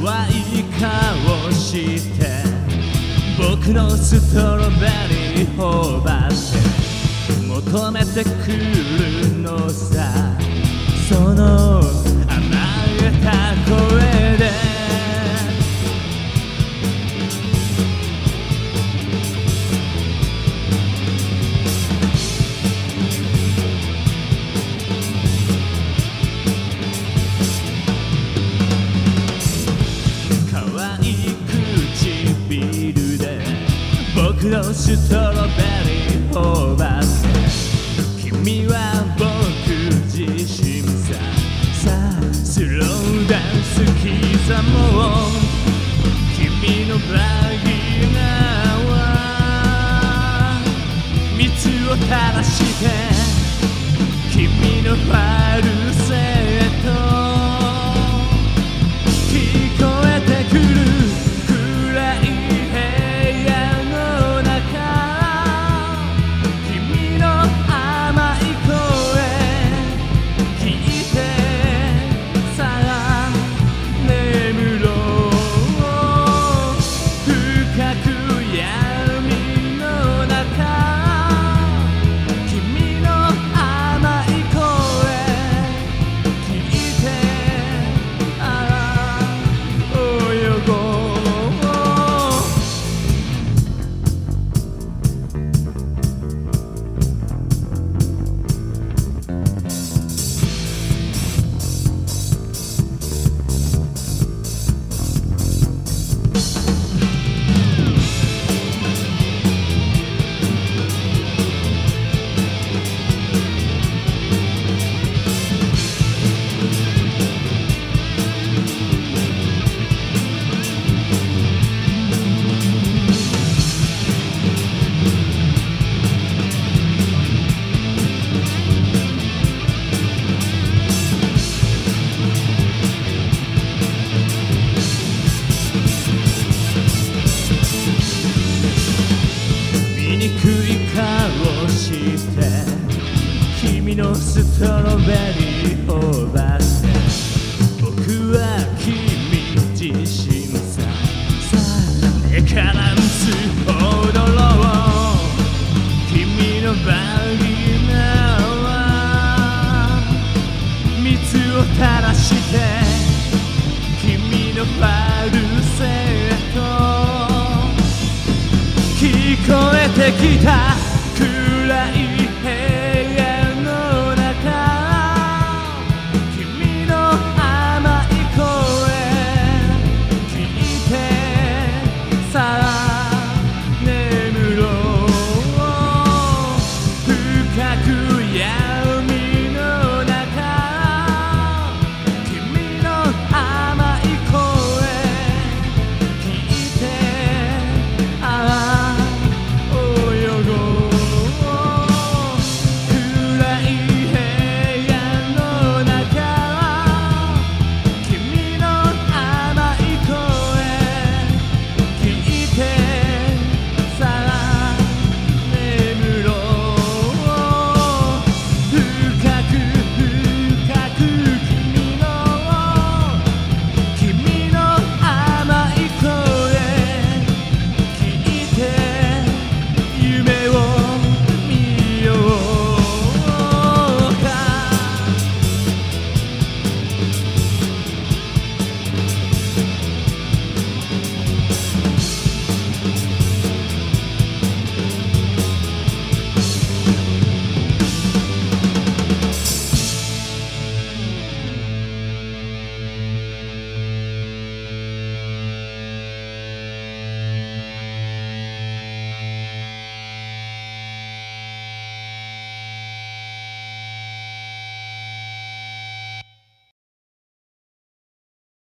可愛い顔して僕のストロベリー頬張って求めてくるのさそののストロベリー頬張って君は僕自身さ。さあスローダンス刻もう君のバギナーは蜜を垂らして君のファル。君のストロベリーを奪って僕は君自身ささあ目からス踊ろう君のバギナは蜜を垂らして君のファルセット聞こえてきた。